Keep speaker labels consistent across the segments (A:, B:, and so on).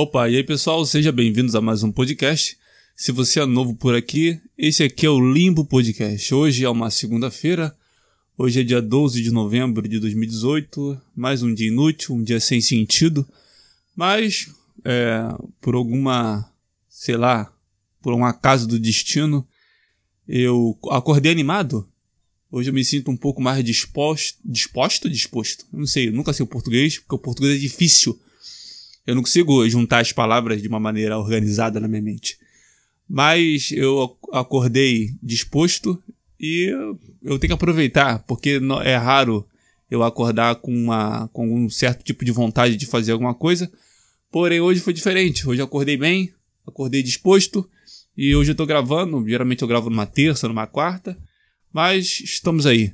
A: Opa, e aí pessoal, sejam bem-vindos a mais um podcast. Se você é novo por aqui, esse aqui é o Limbo Podcast. Hoje é uma segunda-feira, hoje é dia 12 de novembro de 2018, mais um dia inútil, um dia sem sentido, mas é, por alguma, sei lá, por um acaso do destino, eu acordei animado. Hoje eu me sinto um pouco mais disposto, disposto, disposto. Não sei, nunca sei o português, porque o português é difícil eu não consigo juntar as palavras de uma maneira organizada na minha mente. Mas eu acordei disposto e eu tenho que aproveitar, porque é raro eu acordar com, uma, com um certo tipo de vontade de fazer alguma coisa. Porém, hoje foi diferente. Hoje eu acordei bem, acordei disposto. E hoje eu tô gravando. Geralmente eu gravo numa terça, numa quarta. Mas estamos aí.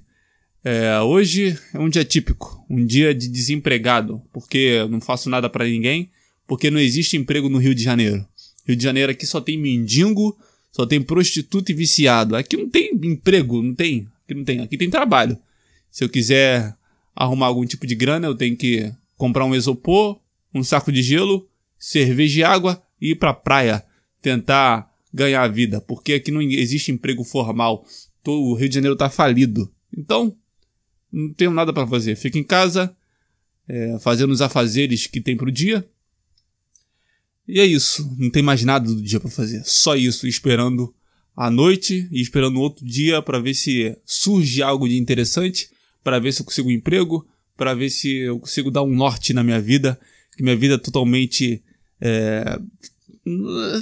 A: É, hoje é um dia típico, um dia de desempregado, porque não faço nada para ninguém, porque não existe emprego no Rio de Janeiro. Rio de Janeiro aqui só tem mendigo, só tem prostituta e viciado. Aqui não tem emprego, não tem. Aqui não tem. Aqui tem trabalho. Se eu quiser arrumar algum tipo de grana, eu tenho que comprar um isopor, um saco de gelo, cerveja e água e ir pra praia tentar ganhar a vida, porque aqui não existe emprego formal. O Rio de Janeiro tá falido. Então, não tenho nada para fazer. Fico em casa, é, fazendo os afazeres que tem pro dia. E é isso. Não tem mais nada do dia para fazer. Só isso, esperando a noite e esperando outro dia para ver se surge algo de interessante, para ver se eu consigo um emprego, para ver se eu consigo dar um norte na minha vida, que minha vida é totalmente é,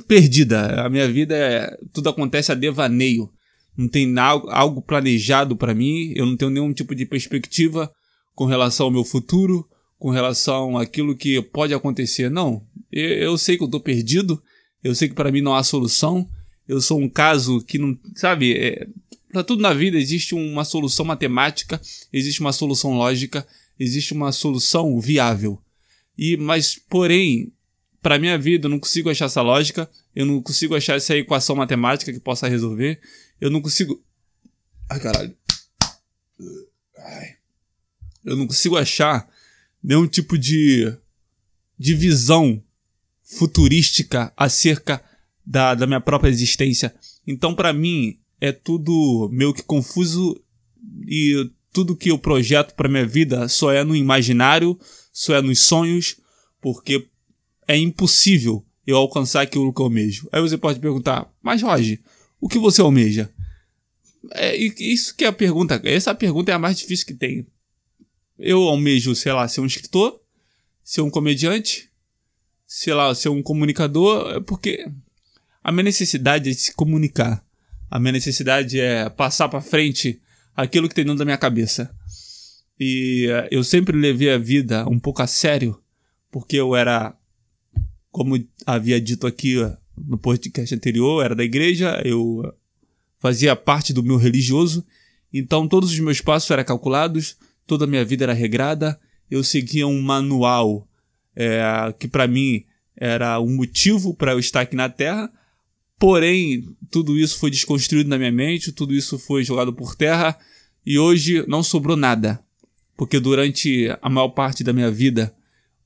A: perdida. A minha vida é tudo acontece a devaneio não tem algo planejado para mim, eu não tenho nenhum tipo de perspectiva com relação ao meu futuro, com relação àquilo que pode acontecer. Não, eu, eu sei que eu tô perdido, eu sei que para mim não há solução, eu sou um caso que não, sabe, é, para tudo na vida existe uma solução matemática, existe uma solução lógica, existe uma solução viável. E mas porém, para minha vida eu não consigo achar essa lógica, eu não consigo achar essa equação matemática que possa resolver. Eu não consigo. Ai, caralho. Ai. Eu não consigo achar nenhum tipo de, de visão futurística acerca da, da minha própria existência. Então, para mim, é tudo meio que confuso e tudo que eu projeto para minha vida só é no imaginário, só é nos sonhos, porque é impossível eu alcançar aquilo que eu almejo. Aí você pode perguntar, mas Roger, o que você almeja? É, isso que é a pergunta. Essa pergunta é a mais difícil que tem. Eu almejo, sei lá, ser um escritor, ser um comediante, sei lá, ser um comunicador, é porque a minha necessidade é se comunicar. A minha necessidade é passar para frente aquilo que tem dentro da minha cabeça. E uh, eu sempre levei a vida um pouco a sério, porque eu era, como havia dito aqui no podcast anterior, era da igreja, eu fazia parte do meu religioso, então todos os meus passos eram calculados, toda a minha vida era regrada, eu seguia um manual é, que para mim era um motivo para eu estar aqui na Terra, porém tudo isso foi desconstruído na minha mente, tudo isso foi jogado por terra e hoje não sobrou nada, porque durante a maior parte da minha vida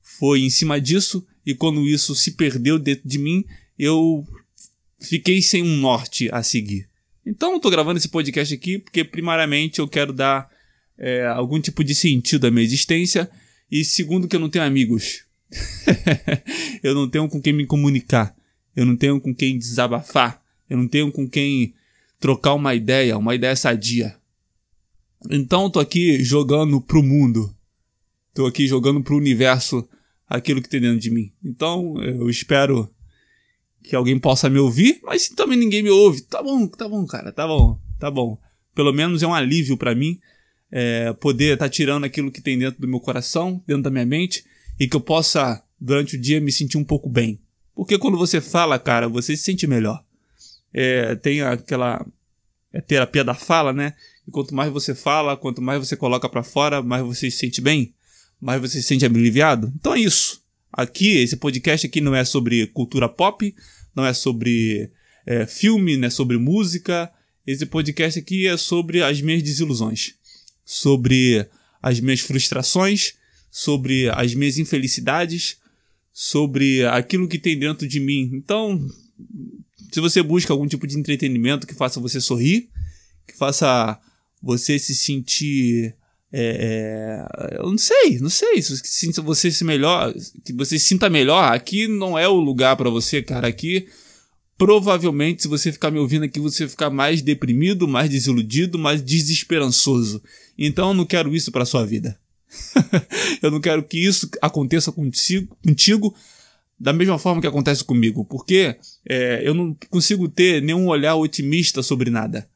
A: foi em cima disso e quando isso se perdeu dentro de mim, eu fiquei sem um norte a seguir. Então eu tô gravando esse podcast aqui porque primariamente eu quero dar é, algum tipo de sentido à minha existência e segundo que eu não tenho amigos. eu não tenho com quem me comunicar. Eu não tenho com quem desabafar. Eu não tenho com quem trocar uma ideia, uma ideia sadia. Então eu tô aqui jogando pro mundo. Tô aqui jogando pro universo aquilo que tem dentro de mim. Então eu espero que alguém possa me ouvir, mas também ninguém me ouve, tá bom, tá bom, cara, tá bom, tá bom. Pelo menos é um alívio para mim é, poder estar tá tirando aquilo que tem dentro do meu coração, dentro da minha mente, e que eu possa, durante o dia, me sentir um pouco bem. Porque quando você fala, cara, você se sente melhor. É, tem aquela é terapia da fala, né? E quanto mais você fala, quanto mais você coloca para fora, mais você se sente bem, mais você se sente aliviado. Então é isso. Aqui, esse podcast aqui não é sobre cultura pop, não é sobre é, filme, não é sobre música. Esse podcast aqui é sobre as minhas desilusões, sobre as minhas frustrações, sobre as minhas infelicidades, sobre aquilo que tem dentro de mim. Então, se você busca algum tipo de entretenimento que faça você sorrir, que faça você se sentir. É, é, eu não sei, não sei. Se você se melhor, que você se sinta melhor, aqui não é o lugar para você, cara. Aqui provavelmente, se você ficar me ouvindo aqui, você ficar mais deprimido, mais desiludido, mais desesperançoso. Então eu não quero isso para sua vida. eu não quero que isso aconteça contigo, contigo da mesma forma que acontece comigo, porque é, eu não consigo ter nenhum olhar otimista sobre nada.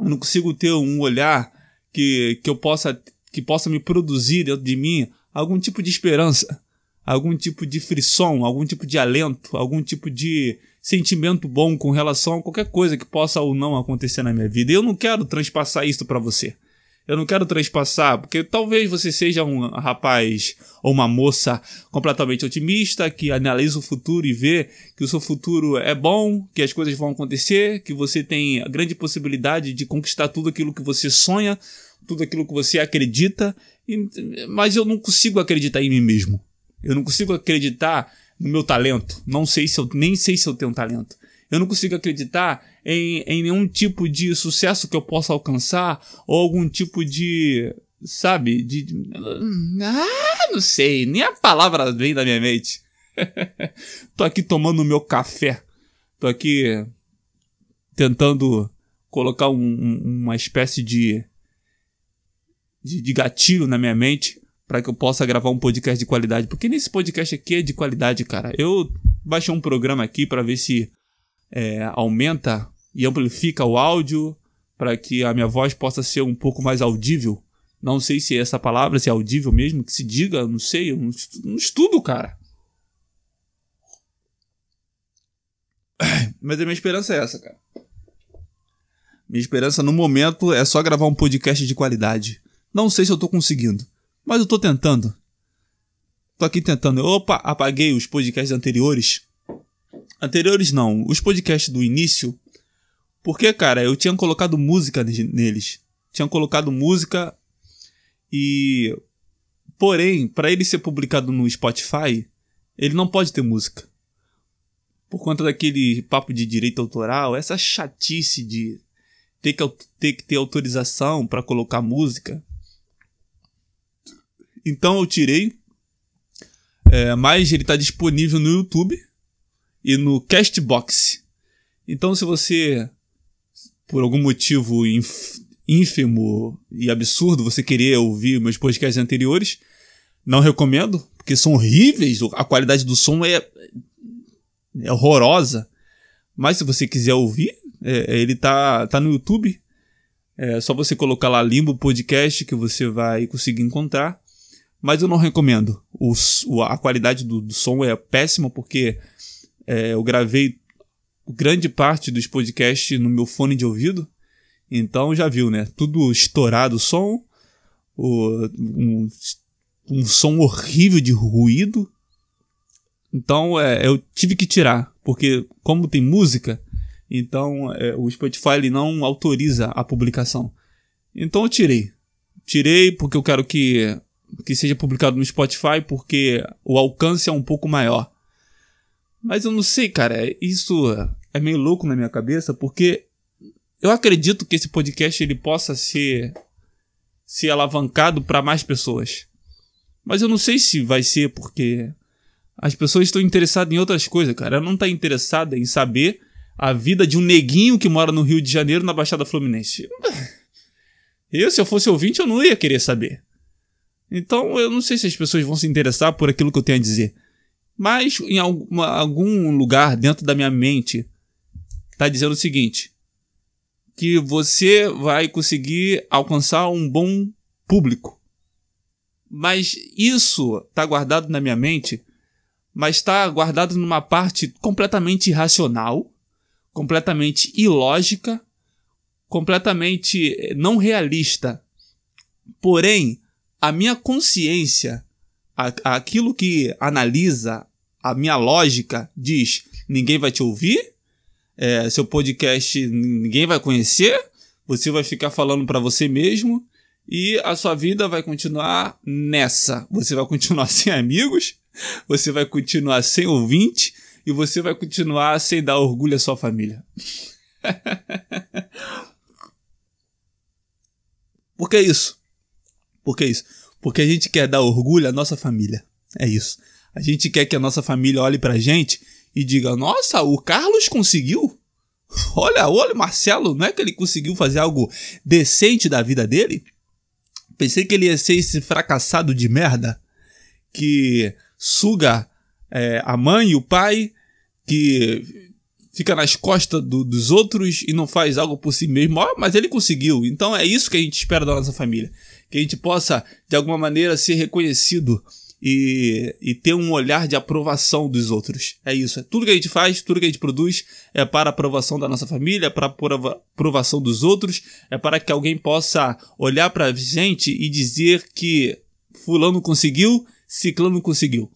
A: Eu não consigo ter um olhar que, que eu possa que possa me produzir dentro de mim algum tipo de esperança, algum tipo de frisson, algum tipo de alento, algum tipo de sentimento bom com relação a qualquer coisa que possa ou não acontecer na minha vida. E eu não quero transpassar isso para você. Eu não quero transpassar, porque talvez você seja um rapaz ou uma moça completamente otimista, que analisa o futuro e vê que o seu futuro é bom, que as coisas vão acontecer, que você tem a grande possibilidade de conquistar tudo aquilo que você sonha, tudo aquilo que você acredita, mas eu não consigo acreditar em mim mesmo. Eu não consigo acreditar no meu talento. Não sei se eu nem sei se eu tenho talento. Eu não consigo acreditar em, em nenhum tipo de sucesso que eu possa alcançar ou algum tipo de. Sabe? De. Ah, não sei. Nem a palavra vem da minha mente. Tô aqui tomando meu café. Tô aqui tentando colocar um, uma espécie de, de, de gatilho na minha mente para que eu possa gravar um podcast de qualidade. Porque nesse podcast aqui é de qualidade, cara. Eu baixei um programa aqui para ver se é, aumenta e amplifica o áudio para que a minha voz possa ser um pouco mais audível. Não sei se é essa palavra, se é audível mesmo, que se diga, não sei, eu não, estudo, cara. Mas a minha esperança é essa, cara. Minha esperança no momento é só gravar um podcast de qualidade. Não sei se eu tô conseguindo, mas eu tô tentando. Tô aqui tentando. Opa, apaguei os podcasts anteriores Anteriores não, os podcasts do início. Porque, cara, eu tinha colocado música neles. Tinha colocado música e. Porém, para ele ser publicado no Spotify, ele não pode ter música. Por conta daquele papo de direito autoral, essa chatice de ter que ter, que ter autorização para colocar música. Então eu tirei. É, mas ele está disponível no YouTube e no Castbox. Então, se você, por algum motivo ínfimo e absurdo, você querer ouvir meus podcasts anteriores, não recomendo, porque são horríveis, a qualidade do som é, é horrorosa. Mas se você quiser ouvir, é, ele tá, tá no YouTube. É só você colocar lá Limbo Podcast que você vai conseguir encontrar. Mas eu não recomendo. O, a qualidade do, do som é péssima porque é, eu gravei grande parte dos podcasts no meu fone de ouvido. Então já viu, né? Tudo estourado o som, o, um, um som horrível de ruído. Então é, eu tive que tirar, porque como tem música, então é, o Spotify não autoriza a publicação. Então eu tirei. Tirei porque eu quero que, que seja publicado no Spotify, porque o alcance é um pouco maior. Mas eu não sei, cara, isso é meio louco na minha cabeça, porque eu acredito que esse podcast ele possa ser ser alavancado para mais pessoas. Mas eu não sei se vai ser porque as pessoas estão interessadas em outras coisas, cara. Ela não tá interessada em saber a vida de um neguinho que mora no Rio de Janeiro, na Baixada Fluminense. Eu, se eu fosse ouvinte, eu não ia querer saber. Então, eu não sei se as pessoas vão se interessar por aquilo que eu tenho a dizer. Mas em alguma, algum lugar dentro da minha mente está dizendo o seguinte: que você vai conseguir alcançar um bom público. Mas isso está guardado na minha mente, mas está guardado numa parte completamente irracional, completamente ilógica, completamente eh, não realista. Porém, a minha consciência aquilo que analisa a minha lógica diz: ninguém vai te ouvir, é, seu podcast ninguém vai conhecer, você vai ficar falando para você mesmo e a sua vida vai continuar nessa. Você vai continuar sem amigos, você vai continuar sem ouvinte e você vai continuar sem dar orgulho à sua família. Por que isso? Por que isso? Porque a gente quer dar orgulho à nossa família. É isso. A gente quer que a nossa família olhe pra gente e diga: Nossa, o Carlos conseguiu. Olha, olha, Marcelo, não é que ele conseguiu fazer algo decente da vida dele? Pensei que ele ia ser esse fracassado de merda que suga é, a mãe e o pai, que fica nas costas do, dos outros e não faz algo por si mesmo. Mas ele conseguiu. Então é isso que a gente espera da nossa família. Que a gente possa, de alguma maneira, ser reconhecido e, e ter um olhar de aprovação dos outros. É isso. É tudo que a gente faz, tudo que a gente produz é para a aprovação da nossa família, é para a aprovação dos outros, é para que alguém possa olhar para a gente e dizer que fulano conseguiu, ciclano conseguiu.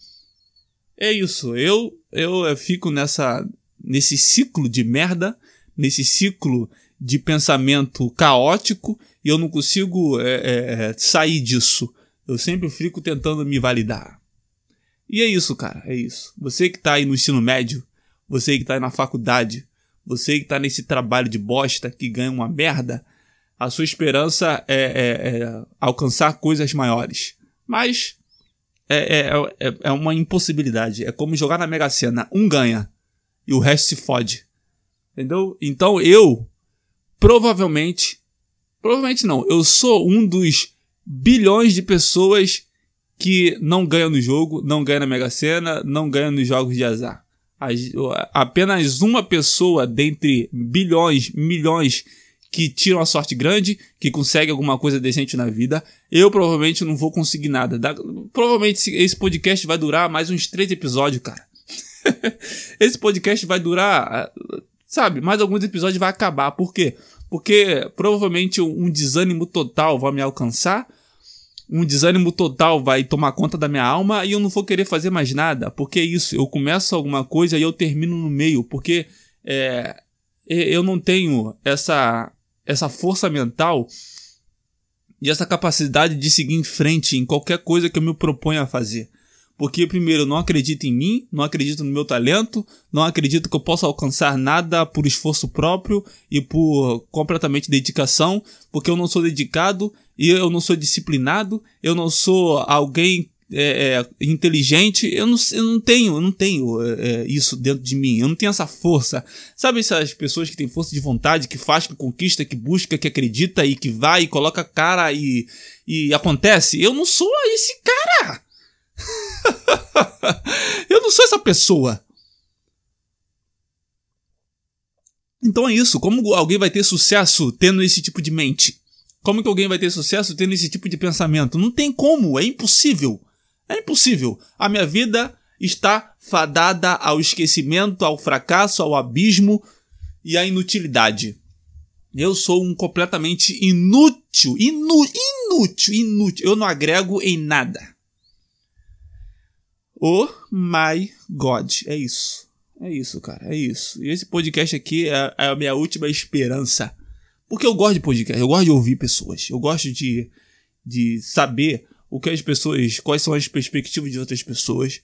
A: É isso. Eu, eu, eu fico nessa nesse ciclo de merda, nesse ciclo de pensamento caótico e eu não consigo é, é, sair disso. Eu sempre fico tentando me validar. E é isso, cara, é isso. Você que tá aí no ensino médio, você que tá aí na faculdade, você que tá nesse trabalho de bosta que ganha uma merda, a sua esperança é, é, é alcançar coisas maiores. Mas é, é, é, é uma impossibilidade. É como jogar na Mega Sena. Um ganha, e o resto se fode. Entendeu? Então eu, provavelmente, provavelmente não, eu sou um dos bilhões de pessoas que não ganham no jogo, não ganham na Mega Sena, não ganham nos jogos de azar. Apenas uma pessoa dentre bilhões, milhões que tiram a sorte grande, que consegue alguma coisa decente na vida. Eu provavelmente não vou conseguir nada. Provavelmente esse podcast vai durar mais uns três episódios, cara. Esse podcast vai durar, sabe, mais alguns episódios vai acabar. Por quê? Porque provavelmente um desânimo total vai me alcançar, um desânimo total vai tomar conta da minha alma e eu não vou querer fazer mais nada. Porque é isso, eu começo alguma coisa e eu termino no meio. Porque é, eu não tenho essa, essa força mental e essa capacidade de seguir em frente em qualquer coisa que eu me proponha a fazer. Porque, primeiro, eu não acredito em mim, não acredito no meu talento, não acredito que eu possa alcançar nada por esforço próprio e por completamente dedicação, porque eu não sou dedicado e eu não sou disciplinado, eu não sou alguém é, é, inteligente, eu não, eu não tenho, eu não tenho é, é, isso dentro de mim, eu não tenho essa força. Sabe essas pessoas que têm força de vontade, que faz, que conquista, que busca, que acredita e que vai e coloca cara e, e acontece? Eu não sou esse cara! eu não sou essa pessoa. Então é isso. Como alguém vai ter sucesso tendo esse tipo de mente? Como que alguém vai ter sucesso tendo esse tipo de pensamento? Não tem como, é impossível. É impossível. A minha vida está fadada ao esquecimento, ao fracasso, ao abismo e à inutilidade. Eu sou um completamente inútil, inú inútil, inútil. Eu não agrego em nada. Oh my God. É isso. É isso, cara. É isso. E esse podcast aqui é, é, a minha última esperança. Porque eu gosto de podcast, eu gosto de ouvir pessoas. Eu gosto de, de saber o que as pessoas. quais são as perspectivas de outras pessoas.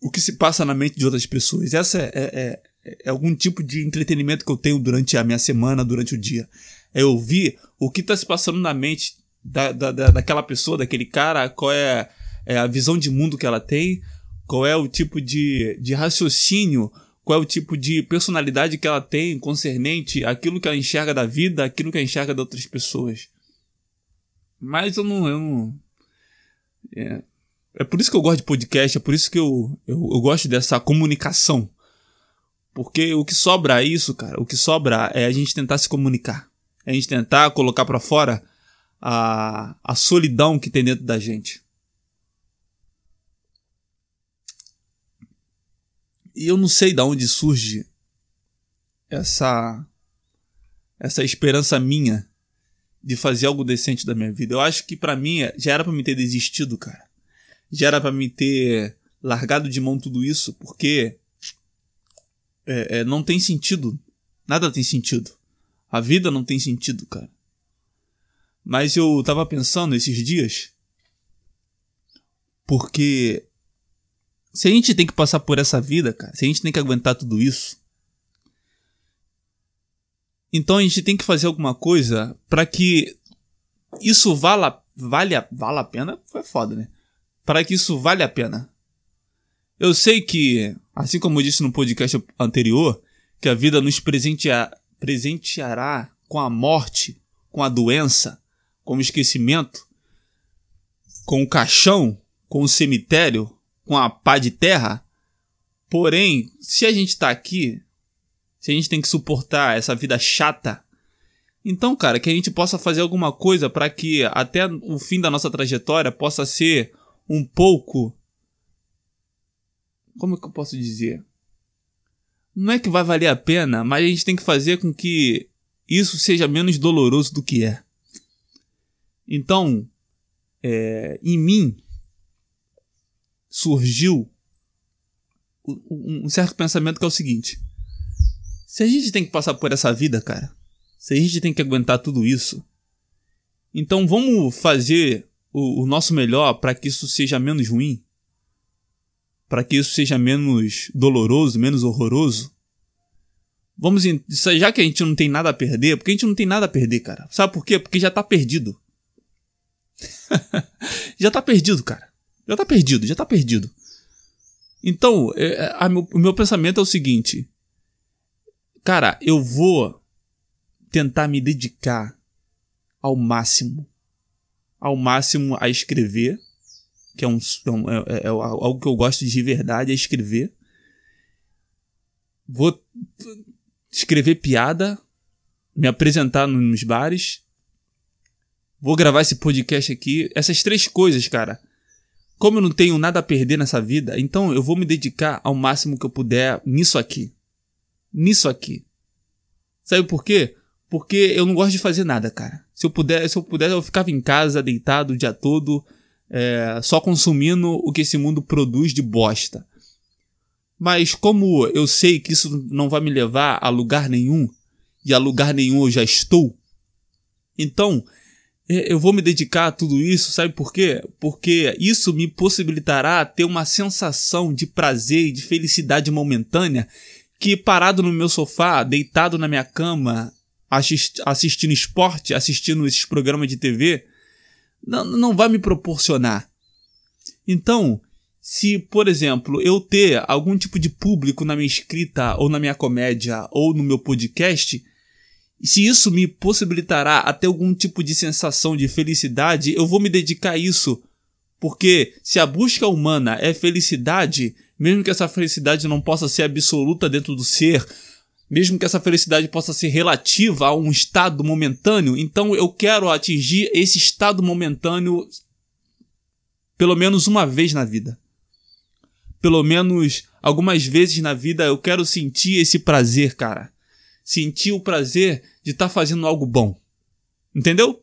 A: O que se passa na mente de outras pessoas. Essa é, é, é, é algum tipo de entretenimento que eu tenho durante a minha semana, durante o dia. É ouvir o que está se passando na mente da, da, da, daquela pessoa, daquele cara, qual é é, a visão de mundo que ela tem, qual é o tipo de, de raciocínio, qual é o tipo de personalidade que ela tem concernente aquilo que ela enxerga da vida, aquilo que ela enxerga de outras pessoas. Mas eu não. Eu não é, é por isso que eu gosto de podcast, é por isso que eu, eu, eu gosto dessa comunicação. Porque o que sobra é isso, cara. O que sobra é a gente tentar se comunicar. É a gente tentar colocar para fora a, a solidão que tem dentro da gente. E eu não sei de onde surge essa essa esperança minha de fazer algo decente da minha vida. Eu acho que para mim já era para me ter desistido, cara. Já era para me ter largado de mão tudo isso, porque é, é, não tem sentido. Nada tem sentido. A vida não tem sentido, cara. Mas eu tava pensando esses dias porque se a gente tem que passar por essa vida, cara, se a gente tem que aguentar tudo isso, então a gente tem que fazer alguma coisa para que isso vala, valha, vala a pena, foi foda, né? Para que isso valha a pena. Eu sei que, assim como eu disse no podcast anterior, que a vida nos presentear, presenteará com a morte, com a doença, com o esquecimento, com o caixão, com o cemitério, com a pá de terra. Porém, se a gente tá aqui, se a gente tem que suportar essa vida chata, então, cara, que a gente possa fazer alguma coisa para que até o fim da nossa trajetória possa ser um pouco. Como é que eu posso dizer? Não é que vai valer a pena, mas a gente tem que fazer com que isso seja menos doloroso do que é. Então, é, em mim surgiu um certo pensamento que é o seguinte: se a gente tem que passar por essa vida, cara, se a gente tem que aguentar tudo isso, então vamos fazer o, o nosso melhor para que isso seja menos ruim, para que isso seja menos doloroso, menos horroroso. Vamos, já que a gente não tem nada a perder, porque a gente não tem nada a perder, cara. Sabe por quê? Porque já tá perdido. já tá perdido, cara. Já tá perdido, já tá perdido. Então, é, a, meu, o meu pensamento é o seguinte: Cara, eu vou tentar me dedicar ao máximo, ao máximo a escrever, que é, um, é, é, é, é algo que eu gosto de verdade, é escrever. Vou escrever piada, me apresentar nos bares, vou gravar esse podcast aqui. Essas três coisas, cara. Como eu não tenho nada a perder nessa vida, então eu vou me dedicar ao máximo que eu puder nisso aqui. Nisso aqui. Sabe por quê? Porque eu não gosto de fazer nada, cara. Se eu puder, se eu pudesse, eu ficava em casa, deitado o dia todo, é, só consumindo o que esse mundo produz de bosta. Mas como eu sei que isso não vai me levar a lugar nenhum, e a lugar nenhum eu já estou, então eu vou me dedicar a tudo isso, sabe por quê? Porque isso me possibilitará ter uma sensação de prazer e de felicidade momentânea que parado no meu sofá, deitado na minha cama, assist, assistindo esporte, assistindo esses programas de TV, não, não vai me proporcionar. Então, se, por exemplo, eu ter algum tipo de público na minha escrita, ou na minha comédia, ou no meu podcast, se isso me possibilitará até algum tipo de sensação de felicidade, eu vou me dedicar a isso. Porque se a busca humana é felicidade, mesmo que essa felicidade não possa ser absoluta dentro do ser, mesmo que essa felicidade possa ser relativa a um estado momentâneo, então eu quero atingir esse estado momentâneo pelo menos uma vez na vida. Pelo menos algumas vezes na vida eu quero sentir esse prazer, cara. Sentir o prazer de estar tá fazendo algo bom. Entendeu?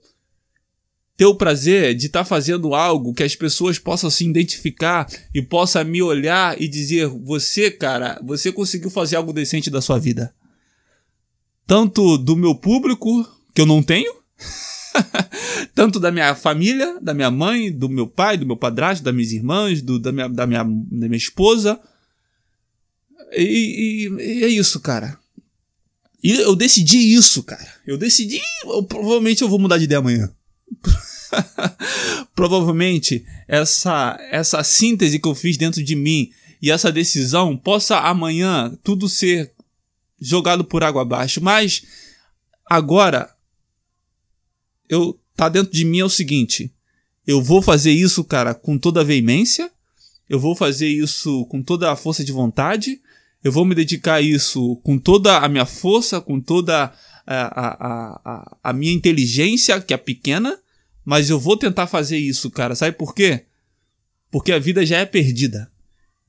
A: ter o prazer de estar tá fazendo algo que as pessoas possam se identificar e possam me olhar e dizer: você, cara, você conseguiu fazer algo decente da sua vida. Tanto do meu público, que eu não tenho, tanto da minha família, da minha mãe, do meu pai, do meu padrasto, das minhas irmãs, do, da, minha, da, minha, da minha esposa. E, e, e é isso, cara. E eu decidi isso, cara. Eu decidi. Eu, provavelmente eu vou mudar de ideia amanhã. Provavelmente essa essa síntese que eu fiz dentro de mim e essa decisão possa amanhã tudo ser jogado por água abaixo, mas agora eu tá dentro de mim é o seguinte, eu vou fazer isso, cara, com toda a veemência, eu vou fazer isso com toda a força de vontade, eu vou me dedicar a isso com toda a minha força, com toda a, a, a, a minha inteligência, que é pequena, mas eu vou tentar fazer isso, cara. Sabe por quê? Porque a vida já é perdida.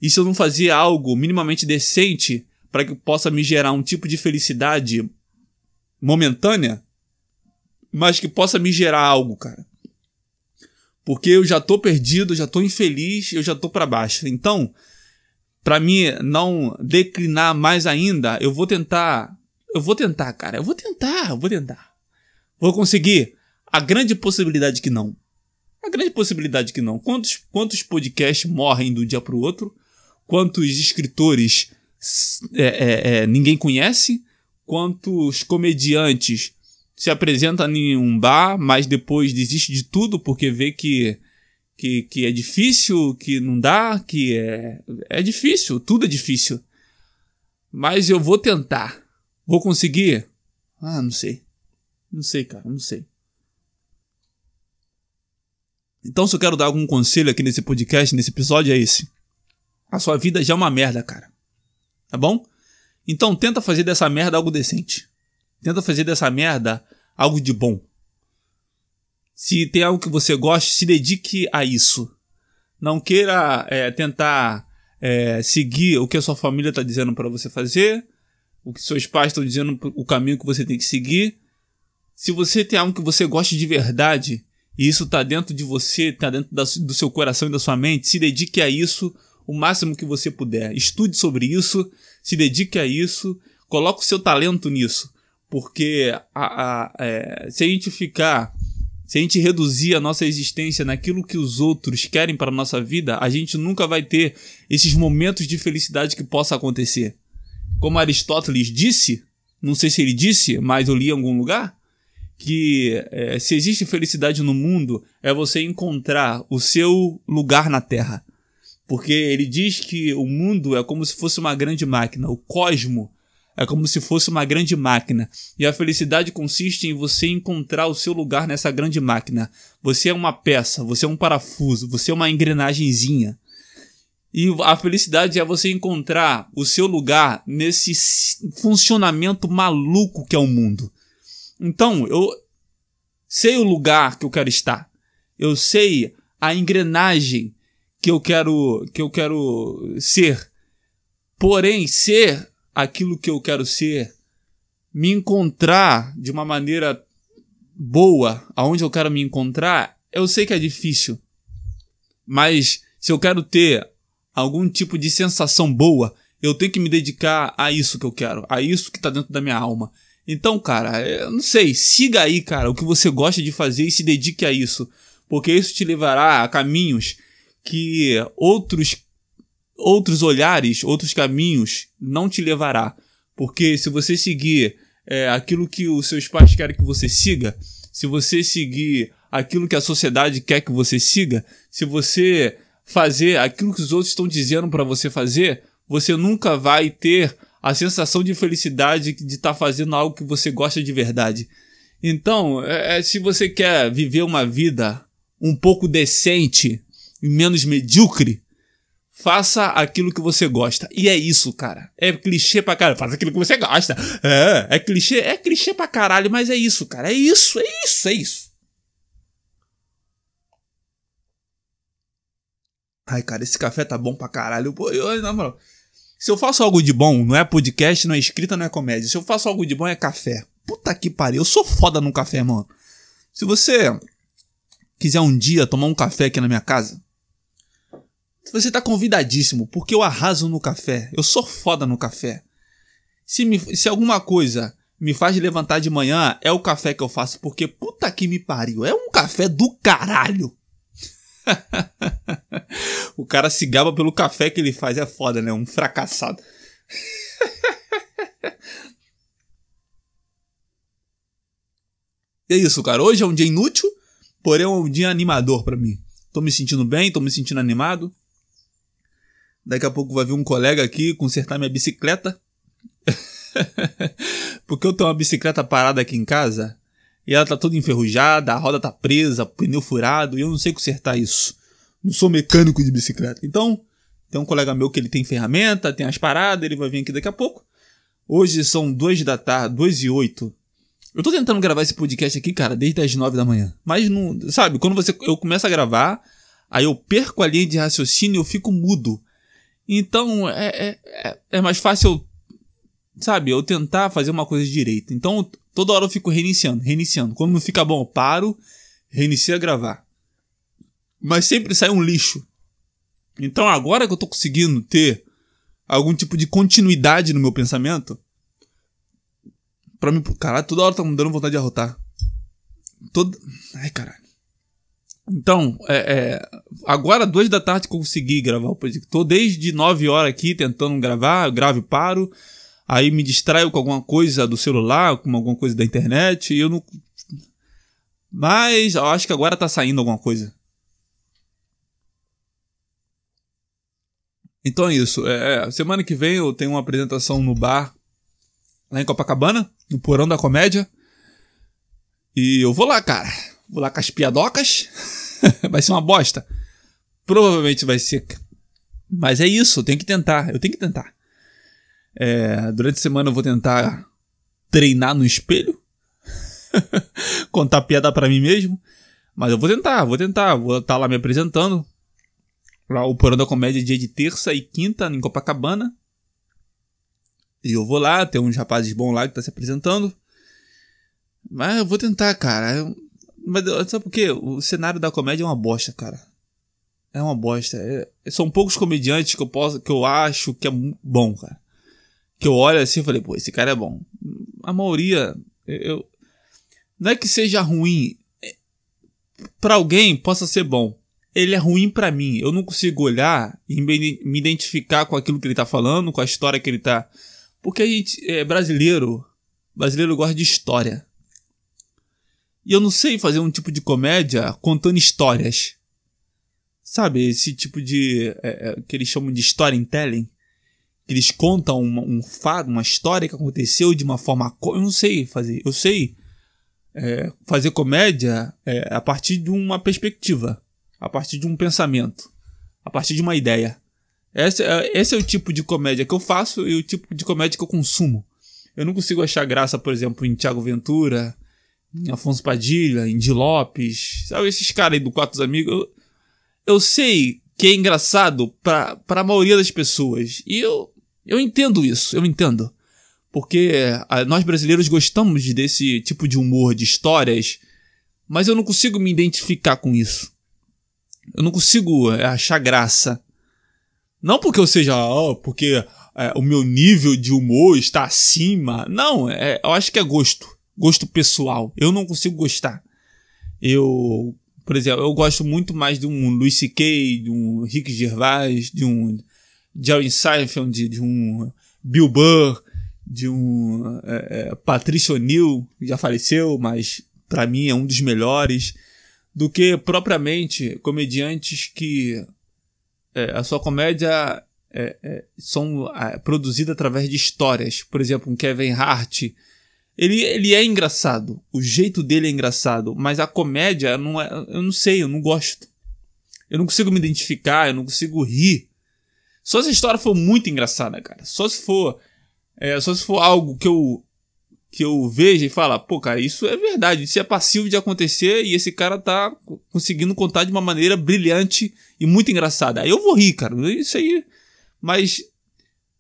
A: E se eu não fazer algo minimamente decente para que possa me gerar um tipo de felicidade momentânea, mas que possa me gerar algo, cara. Porque eu já tô perdido, já tô infeliz, eu já tô para baixo. Então, para mim não declinar mais ainda, eu vou tentar, eu vou tentar, cara. Eu vou tentar, eu vou tentar. Vou conseguir a grande possibilidade que não. A grande possibilidade que não. Quantos, quantos podcasts morrem do dia pro outro? quantos escritores é, é, é, ninguém conhece, quantos comediantes se apresentam em um bar, mas depois desiste de tudo porque vê que, que, que é difícil, que não dá, que é, é difícil, tudo é difícil. Mas eu vou tentar. Vou conseguir? Ah, não sei. Não sei, cara, não sei. Então, se eu quero dar algum conselho aqui nesse podcast, nesse episódio, é esse. A sua vida já é uma merda, cara. Tá bom? Então, tenta fazer dessa merda algo decente. Tenta fazer dessa merda algo de bom. Se tem algo que você gosta, se dedique a isso. Não queira é, tentar é, seguir o que a sua família está dizendo para você fazer, o que seus pais estão dizendo, o caminho que você tem que seguir. Se você tem algo que você gosta de verdade, e isso está dentro de você, está dentro da, do seu coração e da sua mente, se dedique a isso o máximo que você puder. Estude sobre isso, se dedique a isso, coloque o seu talento nisso. Porque a, a, é, se a gente ficar, se a gente reduzir a nossa existência naquilo que os outros querem para a nossa vida, a gente nunca vai ter esses momentos de felicidade que possa acontecer. Como Aristóteles disse, não sei se ele disse, mas eu li em algum lugar, que é, se existe felicidade no mundo é você encontrar o seu lugar na Terra. Porque ele diz que o mundo é como se fosse uma grande máquina, o cosmo é como se fosse uma grande máquina. E a felicidade consiste em você encontrar o seu lugar nessa grande máquina. Você é uma peça, você é um parafuso, você é uma engrenagemzinha. E a felicidade é você encontrar o seu lugar nesse funcionamento maluco que é o mundo. Então, eu sei o lugar que eu quero estar. Eu sei a engrenagem que eu quero que eu quero ser. Porém, ser aquilo que eu quero ser, me encontrar de uma maneira boa, aonde eu quero me encontrar, eu sei que é difícil. Mas se eu quero ter algum tipo de sensação boa, eu tenho que me dedicar a isso que eu quero, a isso que tá dentro da minha alma. Então, cara, eu não sei, siga aí, cara, o que você gosta de fazer e se dedique a isso, porque isso te levará a caminhos que outros outros olhares, outros caminhos não te levará, porque se você seguir é, aquilo que os seus pais querem que você siga, se você seguir aquilo que a sociedade quer que você siga, se você fazer aquilo que os outros estão dizendo para você fazer, você nunca vai ter a sensação de felicidade de estar tá fazendo algo que você gosta de verdade. Então, é, é, se você quer viver uma vida um pouco decente e menos medíocre, faça aquilo que você gosta. E é isso, cara. É clichê pra caralho. Faça aquilo que você gosta. É, é clichê, é clichê pra caralho, mas é isso, cara. É isso, é isso, é isso. Ai, cara, esse café tá bom pra caralho. Pô, eu, na moral. Se eu faço algo de bom, não é podcast, não é escrita, não é comédia. Se eu faço algo de bom, é café. Puta que pariu, eu sou foda no café, mano. Se você quiser um dia tomar um café aqui na minha casa, você tá convidadíssimo, porque eu arraso no café. Eu sou foda no café. Se, me, se alguma coisa me faz levantar de manhã, é o café que eu faço, porque puta que me pariu. É um café do caralho. o cara se gaba pelo café que ele faz. É foda, né? Um fracassado. é isso, cara. Hoje é um dia inútil, porém é um dia animador para mim. Tô me sentindo bem, tô me sentindo animado. Daqui a pouco vai vir um colega aqui consertar minha bicicleta. Porque eu tenho uma bicicleta parada aqui em casa e ela tá toda enferrujada, a roda tá presa, pneu furado, e eu não sei consertar isso. Não sou mecânico de bicicleta. Então, tem um colega meu que ele tem ferramenta, tem as paradas, ele vai vir aqui daqui a pouco. Hoje são duas da tarde, duas e oito. Eu tô tentando gravar esse podcast aqui, cara, desde as nove da manhã. Mas não. Sabe, quando você, eu começo a gravar, aí eu perco a linha de raciocínio e eu fico mudo. Então é, é, é, é mais fácil, sabe, eu tentar fazer uma coisa direito. Então Toda hora eu fico reiniciando, reiniciando. Quando não fica bom, eu paro, reinicio a gravar. Mas sempre sai um lixo. Então agora que eu tô conseguindo ter algum tipo de continuidade no meu pensamento, pra mim, caralho, toda hora tá me dando vontade de arrotar. Toda. Ai, caralho. Então, é, é, agora, duas da tarde, consegui gravar o podcast. Tô desde nove horas aqui tentando gravar, eu gravo e paro. Aí me distraio com alguma coisa do celular, com alguma coisa da internet, e eu não. Mas eu acho que agora tá saindo alguma coisa. Então é isso. É, é semana que vem eu tenho uma apresentação no bar lá em Copacabana, no Porão da Comédia. E eu vou lá, cara. Vou lá com as piadocas. vai ser uma bosta. Provavelmente vai ser. Mas é isso, eu tenho que tentar. Eu tenho que tentar. É, durante a semana eu vou tentar treinar no espelho. Contar piada para mim mesmo. Mas eu vou tentar, vou tentar. Vou estar tá lá me apresentando. Lá o Porão da Comédia dia de terça e quinta em Copacabana. E eu vou lá, tem uns rapazes bons lá que tá se apresentando. Mas eu vou tentar, cara. Mas sabe por quê? O cenário da comédia é uma bosta, cara. É uma bosta. É, são poucos comediantes que eu posso, que eu acho que é bom, cara. Que eu olho assim e falei, pô, esse cara é bom. A maioria, eu, não é que seja ruim. É, para alguém possa ser bom. Ele é ruim para mim. Eu não consigo olhar e me, me identificar com aquilo que ele tá falando, com a história que ele tá. Porque a gente é brasileiro. Brasileiro gosta de história. E eu não sei fazer um tipo de comédia contando histórias. Sabe, esse tipo de. É, é, que eles chamam de storytelling. Eles contam uma, um fato, uma história que aconteceu de uma forma. Eu não sei fazer. Eu sei é, fazer comédia é, a partir de uma perspectiva, a partir de um pensamento, a partir de uma ideia. Esse, é, esse é o tipo de comédia que eu faço e o tipo de comédia que eu consumo. Eu não consigo achar graça, por exemplo, em Tiago Ventura, Afonso Padilha, Di Lopes, sabe, esses caras aí do Quatro Amigos. Eu, eu sei que é engraçado para a maioria das pessoas. E eu, eu entendo isso, eu entendo. Porque a, nós brasileiros gostamos desse tipo de humor, de histórias, mas eu não consigo me identificar com isso. Eu não consigo é, achar graça. Não porque eu seja, oh, porque é, o meu nível de humor está acima. Não, é, eu acho que é gosto gosto pessoal. Eu não consigo gostar. Eu, por exemplo, eu gosto muito mais de um Louis C.K., de um Rick Gervais, de um Jerry Seinfeld, de, de um Bill Burr, de um é, é, Patricio O'Neill, já faleceu, mas para mim é um dos melhores, do que propriamente comediantes que é, a sua comédia é, é, são é, produzida através de histórias. Por exemplo, um Kevin Hart, ele, ele é engraçado. O jeito dele é engraçado. Mas a comédia, não é, eu não sei, eu não gosto. Eu não consigo me identificar, eu não consigo rir. Só se a história for muito engraçada, cara. Só se for. É, só se for algo que eu. Que eu veja e fala, pô, cara, isso é verdade, isso é passivo de acontecer e esse cara tá conseguindo contar de uma maneira brilhante e muito engraçada. Aí eu vou rir, cara. Isso aí. Mas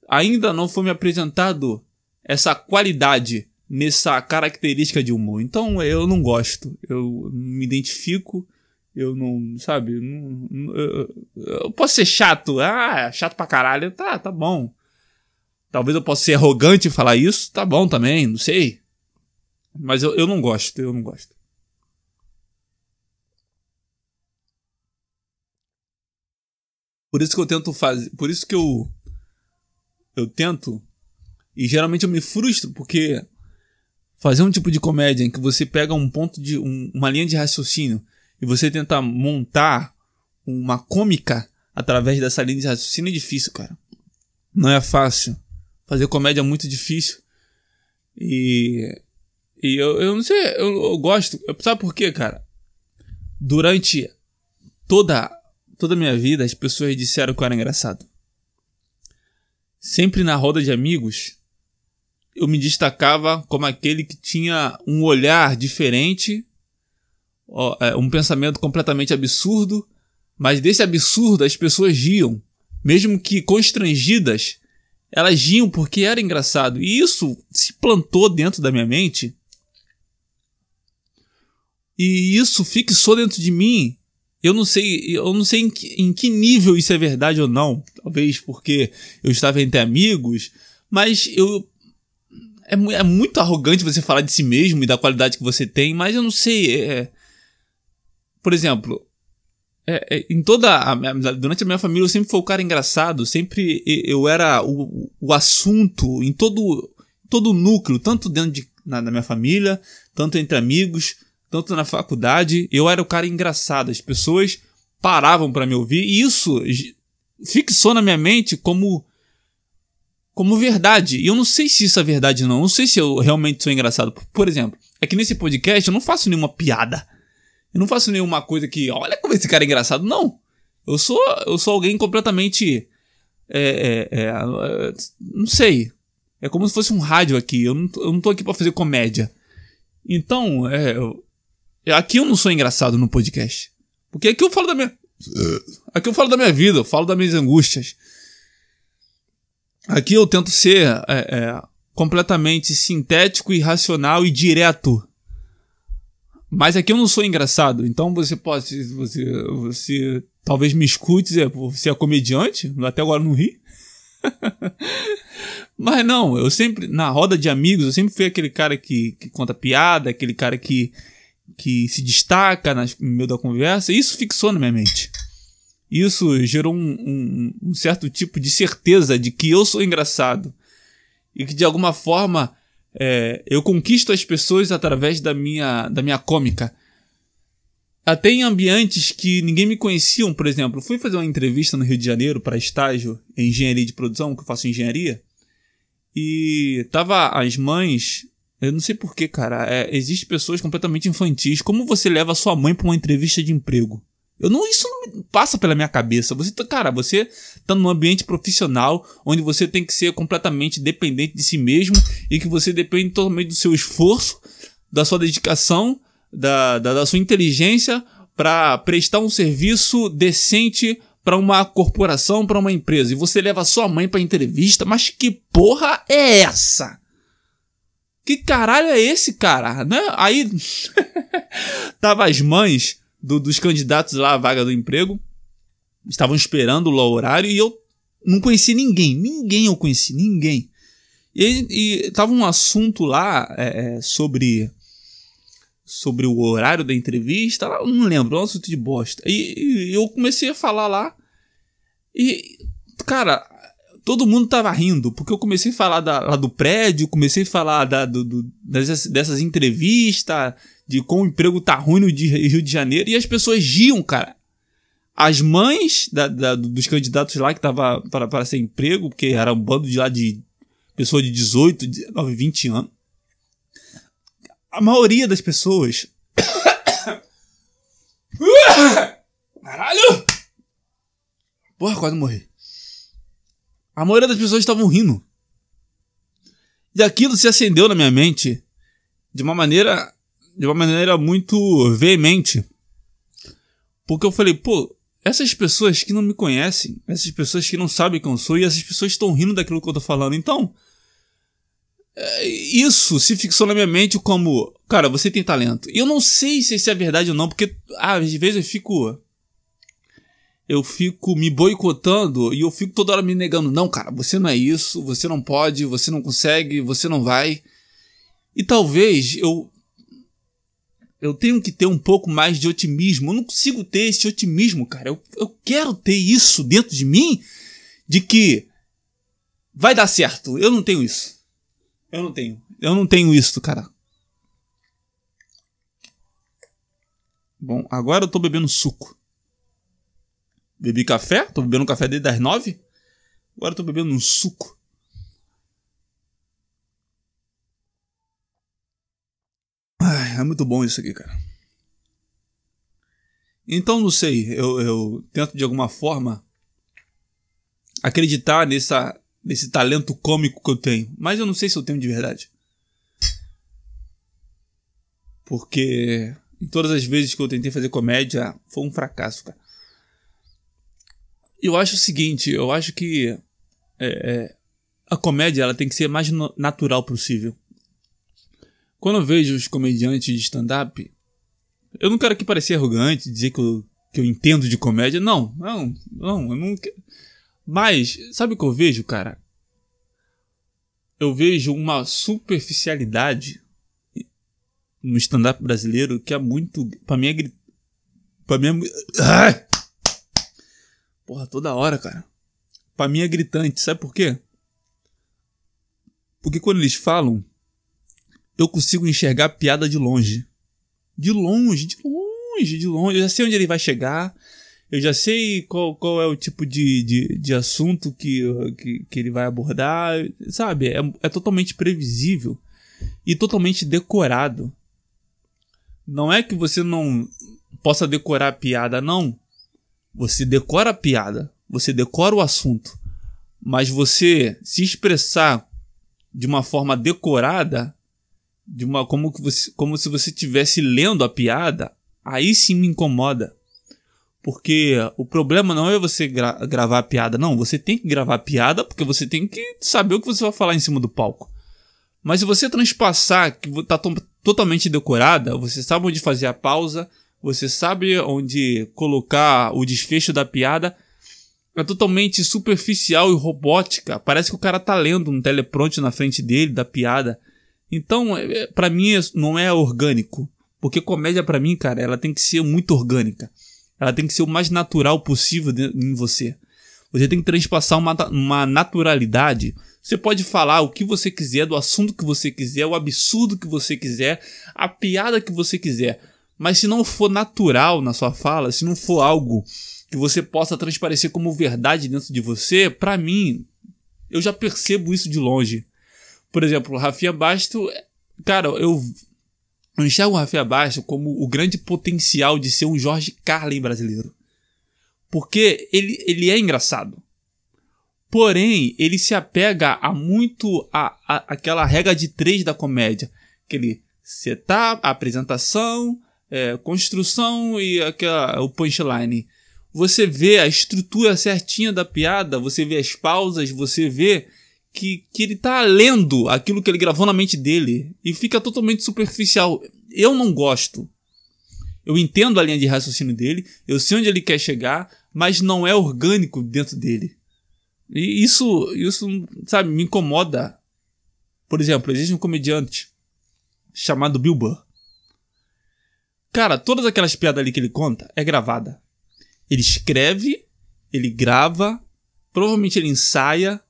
A: ainda não foi me apresentado essa qualidade nessa característica de humor. Então eu não gosto, eu me identifico, eu não, sabe, não, eu, eu posso ser chato, ah, chato pra caralho, tá, tá bom. Talvez eu possa ser arrogante e falar isso, tá bom também, não sei. Mas eu, eu não gosto, eu não gosto. Por isso que eu tento fazer, por isso que eu eu tento e geralmente eu me frustro porque fazer um tipo de comédia em que você pega um ponto de um, uma linha de raciocínio e você tenta montar uma cômica através dessa linha de raciocínio é difícil, cara. Não é fácil. Fazer comédia é muito difícil. E. E eu, eu não sei, eu, eu gosto. Sabe por quê, cara? Durante toda, toda a minha vida, as pessoas disseram que eu era engraçado. Sempre na roda de amigos, eu me destacava como aquele que tinha um olhar diferente, é, um pensamento completamente absurdo, mas desse absurdo as pessoas riam, mesmo que constrangidas, elas riam porque era engraçado. E isso se plantou dentro da minha mente. E isso fixou dentro de mim. Eu não sei, eu não sei em que, em que nível isso é verdade ou não. Talvez porque eu estava entre amigos, mas eu é, é, muito arrogante você falar de si mesmo e da qualidade que você tem, mas eu não sei. É... Por exemplo, é, é, em toda a, durante a minha família eu sempre fui o cara engraçado, sempre eu era o, o assunto em todo todo o núcleo, tanto dentro de, na, na minha família, tanto entre amigos, tanto na faculdade, eu era o cara engraçado. As pessoas paravam para me ouvir e isso fixou na minha mente como como verdade. E eu não sei se isso é verdade não. Eu não sei se eu realmente sou engraçado. Por exemplo, é que nesse podcast eu não faço nenhuma piada. Eu não faço nenhuma coisa que, olha como esse cara é engraçado. Não. Eu sou eu sou alguém completamente é, é, é, não sei. É como se fosse um rádio aqui. Eu não, eu não tô aqui para fazer comédia. Então, é, eu, aqui eu não sou engraçado no podcast. Porque aqui eu falo da minha. Aqui eu falo da minha vida, eu falo das minhas angústias. Aqui eu tento ser é, é, completamente sintético e racional e direto. Mas aqui eu não sou engraçado. Então você pode. Você, você talvez me escute você é comediante, até agora não ri. Mas não, eu sempre, na roda de amigos, eu sempre fui aquele cara que, que conta piada, aquele cara que, que se destaca no meio da conversa. E isso fixou na minha mente. Isso gerou um, um, um, certo tipo de certeza de que eu sou engraçado e que de alguma forma é, eu conquisto as pessoas através da minha, da minha cômica. Até em ambientes que ninguém me conhecia, por exemplo, fui fazer uma entrevista no Rio de Janeiro para estágio em engenharia de produção, que eu faço engenharia, e tava as mães eu não sei porquê, cara. É, Existem pessoas completamente infantis. Como você leva sua mãe para uma entrevista de emprego? Eu não, isso não passa pela minha cabeça. Você, tá, cara, você tá num ambiente profissional onde você tem que ser completamente dependente de si mesmo e que você depende totalmente do seu esforço, da sua dedicação, da, da, da sua inteligência para prestar um serviço decente para uma corporação, para uma empresa. E você leva sua mãe para entrevista, mas que porra é essa? Que caralho é esse, cara? Né? Aí tava as mães do, dos candidatos lá à vaga do emprego. Estavam esperando o horário e eu não conheci ninguém. Ninguém eu conheci, ninguém. E, e tava um assunto lá é, é sobre sobre o horário da entrevista, não lembro, é um assunto de bosta. E, e, eu comecei a falar lá e, cara, todo mundo tava rindo, porque eu comecei a falar da, lá do prédio, comecei a falar da, do, do, dessas, dessas entrevistas, de como o emprego tá ruim no Rio de Janeiro, e as pessoas riam, cara. As mães da, da, dos candidatos lá que tava para, para ser emprego, porque era um bando de lá de pessoas de 18, 19, 20 anos. A maioria das pessoas. Caralho! Porra, quase morri. A maioria das pessoas estavam rindo. E aquilo se acendeu na minha mente de uma maneira de uma maneira muito veemente. Porque eu falei, pô, essas pessoas que não me conhecem, essas pessoas que não sabem quem eu sou, e essas pessoas estão rindo daquilo que eu tô falando. Então, é, isso se fixou na minha mente como, cara, você tem talento. E eu não sei se isso é verdade ou não, porque ah, às vezes eu fico eu fico me boicotando e eu fico toda hora me negando. Não, cara, você não é isso, você não pode, você não consegue, você não vai. E talvez eu. Eu tenho que ter um pouco mais de otimismo. Eu não consigo ter esse otimismo, cara. Eu, eu quero ter isso dentro de mim de que vai dar certo. Eu não tenho isso. Eu não tenho. Eu não tenho isso, cara. Bom, agora eu tô bebendo suco. Bebi café, tô bebendo café desde as nove. Agora tô bebendo um suco. Ai, é muito bom isso aqui, cara. Então, não sei, eu, eu tento de alguma forma acreditar nessa, nesse talento cômico que eu tenho. Mas eu não sei se eu tenho de verdade. Porque em todas as vezes que eu tentei fazer comédia, foi um fracasso, cara. Eu acho o seguinte, eu acho que é, é, a comédia ela tem que ser mais natural possível. Quando eu vejo os comediantes de stand-up, eu não quero aqui parecer arrogante, dizer que eu, que eu entendo de comédia. Não, não, não, eu não quero. Mas, sabe o que eu vejo, cara? Eu vejo uma superficialidade no stand-up brasileiro que é muito. Pra mim é. Pra mim é. Porra, toda hora, cara. Pra mim é gritante, sabe por quê? Porque quando eles falam, eu consigo enxergar piada de longe. De longe, de longe, de longe. Eu já sei onde ele vai chegar. Eu já sei qual, qual é o tipo de, de, de assunto que, que, que ele vai abordar. Sabe? É, é totalmente previsível e totalmente decorado. Não é que você não possa decorar a piada, não. Você decora a piada, você decora o assunto, mas você se expressar de uma forma decorada, de uma como que você, como se você estivesse lendo a piada, aí sim me incomoda. Porque o problema não é você gra gravar a piada, não. Você tem que gravar a piada porque você tem que saber o que você vai falar em cima do palco. Mas se você transpassar que tá totalmente decorada, você sabe onde fazer a pausa, você sabe onde colocar o desfecho da piada, é totalmente superficial e robótica. Parece que o cara tá lendo um teleprompter na frente dele da piada. Então, é, é para mim não é orgânico, porque comédia para mim, cara, ela tem que ser muito orgânica. Ela tem que ser o mais natural possível em você. Você tem que transpassar uma, uma naturalidade. Você pode falar o que você quiser, do assunto que você quiser, o absurdo que você quiser, a piada que você quiser. Mas se não for natural na sua fala, se não for algo que você possa transparecer como verdade dentro de você, para mim, eu já percebo isso de longe. Por exemplo, o Rafinha Basto, cara, eu, eu enxergo o Rafinha Basto como o grande potencial de ser um Jorge Carlin brasileiro. Porque ele, ele é engraçado. Porém, ele se apega a muito a, a aquela regra de três da comédia. Aquele setup, apresentação, é, construção e aquela, o punchline. Você vê a estrutura certinha da piada, você vê as pausas, você vê que, que ele tá lendo aquilo que ele gravou na mente dele e fica totalmente superficial. Eu não gosto. Eu entendo a linha de raciocínio dele, eu sei onde ele quer chegar, mas não é orgânico dentro dele. E isso, isso, sabe, me incomoda. Por exemplo, existe um comediante chamado Bill Burr. Cara, todas aquelas piadas ali que ele conta é gravada. Ele escreve, ele grava, provavelmente ele ensaia,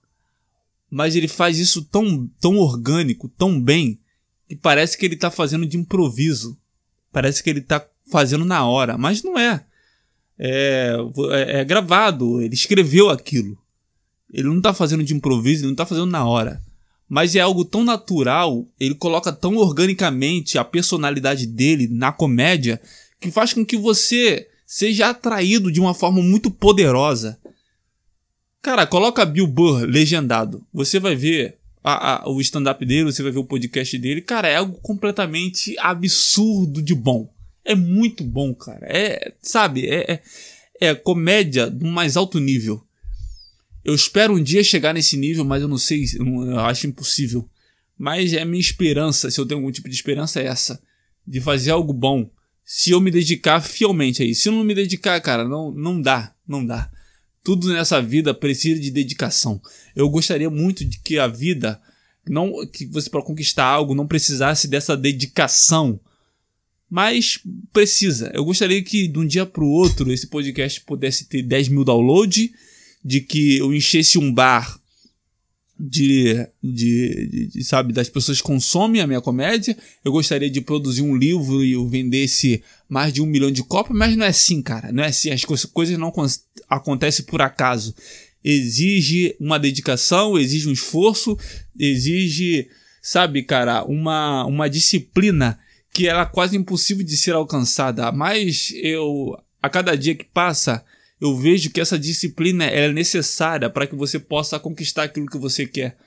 A: mas ele faz isso tão, tão orgânico, tão bem, que parece que ele tá fazendo de improviso. Parece que ele tá fazendo na hora, mas não é. É, é, é gravado, ele escreveu aquilo. Ele não tá fazendo de improviso, ele não tá fazendo na hora. Mas é algo tão natural, ele coloca tão organicamente a personalidade dele na comédia, que faz com que você seja atraído de uma forma muito poderosa. Cara, coloca Bill Burr legendado. Você vai ver a, a, o stand-up dele, você vai ver o podcast dele. Cara, é algo completamente absurdo de bom. É muito bom, cara. É, sabe, é, é, é comédia do mais alto nível. Eu espero um dia chegar nesse nível, mas eu não sei, eu acho impossível. Mas é minha esperança, se eu tenho algum tipo de esperança, é essa. De fazer algo bom. Se eu me dedicar fielmente a isso. Se eu não me dedicar, cara, não, não dá. Não dá. Tudo nessa vida precisa de dedicação. Eu gostaria muito de que a vida, não que você para conquistar algo, não precisasse dessa dedicação. Mas precisa. Eu gostaria que de um dia para o outro esse podcast pudesse ter 10 mil downloads de que eu enchesse um bar de, de, de, de, sabe, das pessoas consomem a minha comédia. Eu gostaria de produzir um livro e eu vendesse mais de um milhão de cópias, mas não é assim, cara. Não é assim. As coisas não acontecem por acaso. Exige uma dedicação, exige um esforço, exige, sabe, cara, uma, uma disciplina que era quase impossível de ser alcançada. Mas eu, a cada dia que passa, eu vejo que essa disciplina é necessária para que você possa conquistar aquilo que você quer.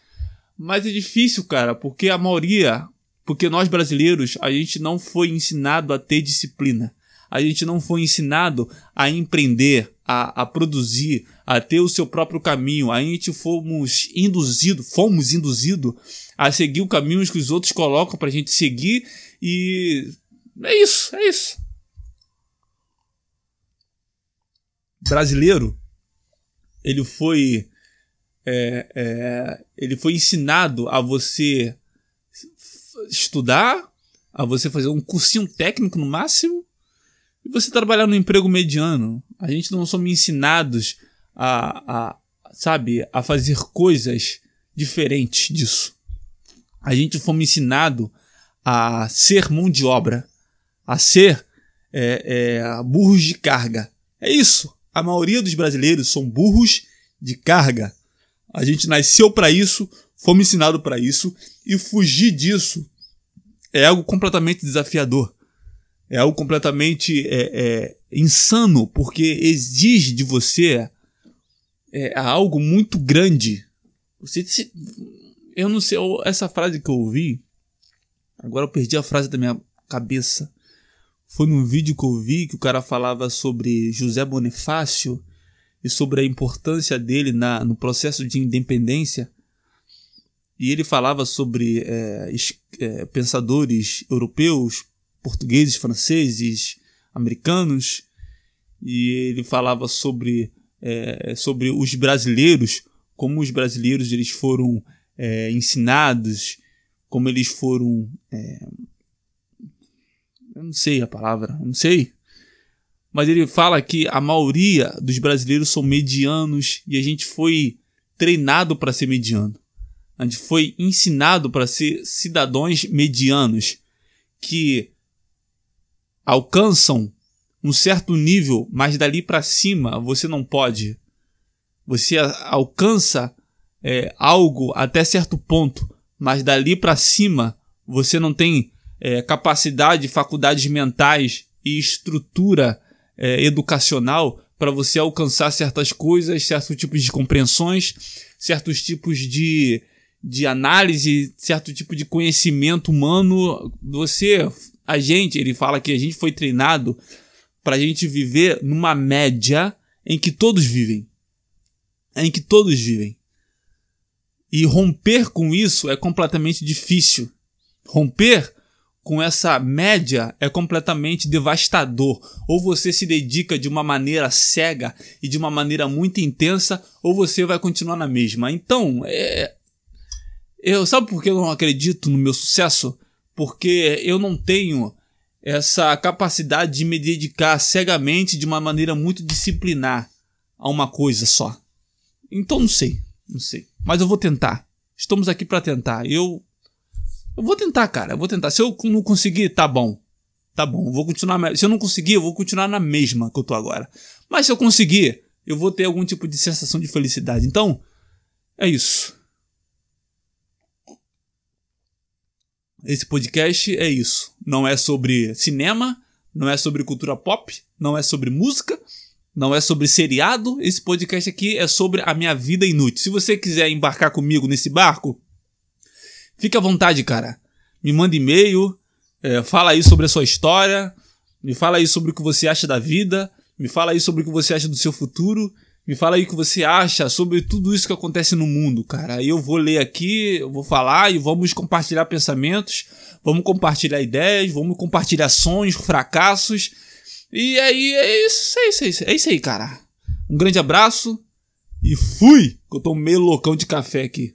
A: Mas é difícil, cara, porque a maioria, porque nós brasileiros, a gente não foi ensinado a ter disciplina. A gente não foi ensinado a empreender, a, a produzir, a ter o seu próprio caminho. A gente fomos induzidos, fomos induzidos a seguir o caminho que os outros colocam para a gente seguir e é isso, é isso. Brasileiro ele foi é, é, ele foi ensinado a você estudar, a você fazer um cursinho técnico no máximo e você trabalhar no emprego mediano. A gente não somos ensinados a, a sabe, a fazer coisas diferentes disso. A gente fomos ensinado a ser mão de obra, a ser é, é, burros de carga. É isso. A maioria dos brasileiros são burros de carga. A gente nasceu para isso, fomos ensinados para isso e fugir disso é algo completamente desafiador. É algo completamente é, é, insano, porque exige de você é, algo muito grande. Você, eu não sei, essa frase que eu ouvi, agora eu perdi a frase da minha cabeça. Foi num vídeo que eu vi que o cara falava sobre José Bonifácio e sobre a importância dele na, no processo de independência. E ele falava sobre é, é, pensadores europeus, portugueses, franceses, americanos, e ele falava sobre, é, sobre os brasileiros, como os brasileiros eles foram é, ensinados, como eles foram é, eu não sei a palavra, não sei. Mas ele fala que a maioria dos brasileiros são medianos e a gente foi treinado para ser mediano. A gente foi ensinado para ser cidadãos medianos que alcançam um certo nível, mas dali para cima você não pode. Você alcança é, algo até certo ponto, mas dali para cima você não tem é, capacidade, faculdades mentais e estrutura é, educacional para você alcançar certas coisas, certos tipos de compreensões, certos tipos de, de análise, certo tipo de conhecimento humano. Você, a gente, ele fala que a gente foi treinado para a gente viver numa média em que todos vivem. Em que todos vivem. E romper com isso é completamente difícil. Romper com essa média é completamente devastador. Ou você se dedica de uma maneira cega e de uma maneira muito intensa, ou você vai continuar na mesma. Então, é... eu sabe por que eu não acredito no meu sucesso? Porque eu não tenho essa capacidade de me dedicar cegamente de uma maneira muito disciplinar a uma coisa só. Então não sei, não sei, mas eu vou tentar. Estamos aqui para tentar. Eu eu vou tentar, cara. Eu vou tentar. Se eu não conseguir, tá bom. Tá bom. Vou continuar. Se eu não conseguir, eu vou continuar na mesma que eu tô agora. Mas se eu conseguir, eu vou ter algum tipo de sensação de felicidade. Então, é isso. Esse podcast é isso. Não é sobre cinema, não é sobre cultura pop, não é sobre música, não é sobre seriado. Esse podcast aqui é sobre a minha vida inútil. Se você quiser embarcar comigo nesse barco, Fique à vontade, cara. Me manda e-mail, é, fala aí sobre a sua história, me fala aí sobre o que você acha da vida, me fala aí sobre o que você acha do seu futuro, me fala aí o que você acha sobre tudo isso que acontece no mundo, cara. Aí eu vou ler aqui, eu vou falar e vamos compartilhar pensamentos, vamos compartilhar ideias, vamos compartilhar sonhos, fracassos. E aí é isso, é isso, é isso, é isso aí, cara. Um grande abraço e fui! Que eu tô meio loucão de café aqui.